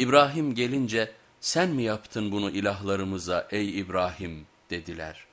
İbrahim gelince sen mi yaptın bunu ilahlarımıza ey İbrahim dediler.